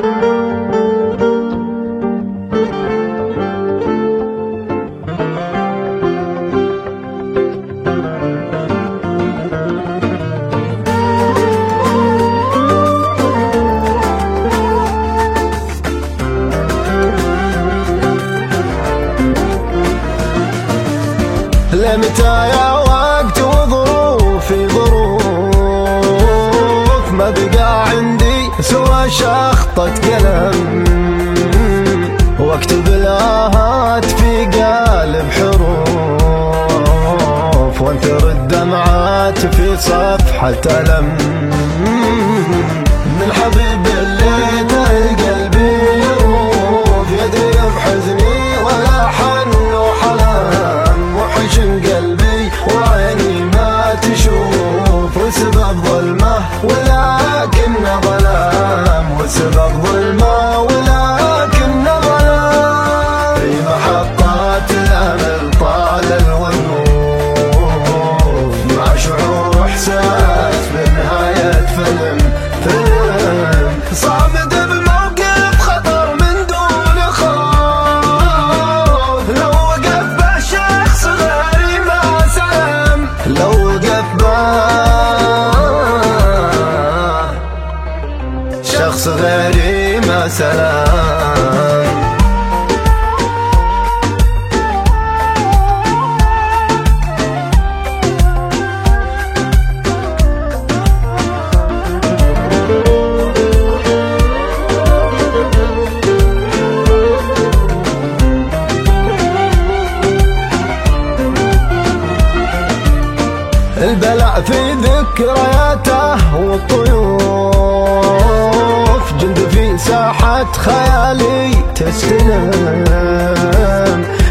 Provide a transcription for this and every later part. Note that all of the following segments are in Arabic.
Let me tell you شخطة كلام. واكتب الاهات في قالب حروف وانثر الدمعات في صفحة ألم. من حبيب سبق ظلمات شخص غيري مثلا البلع في ذكرياته والطيور. ضاعت خيالي تستلم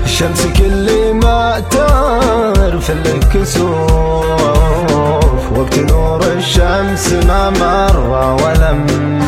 الشمس كل ما تعرف الكسوف وقت نور الشمس ما مر ولم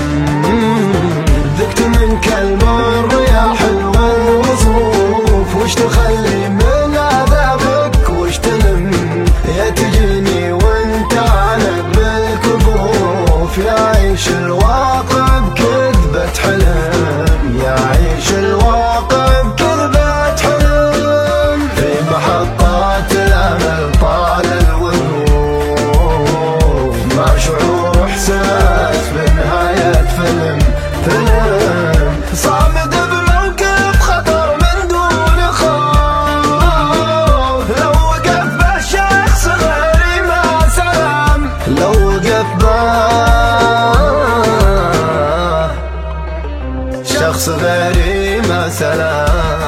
Nasıl verim mesela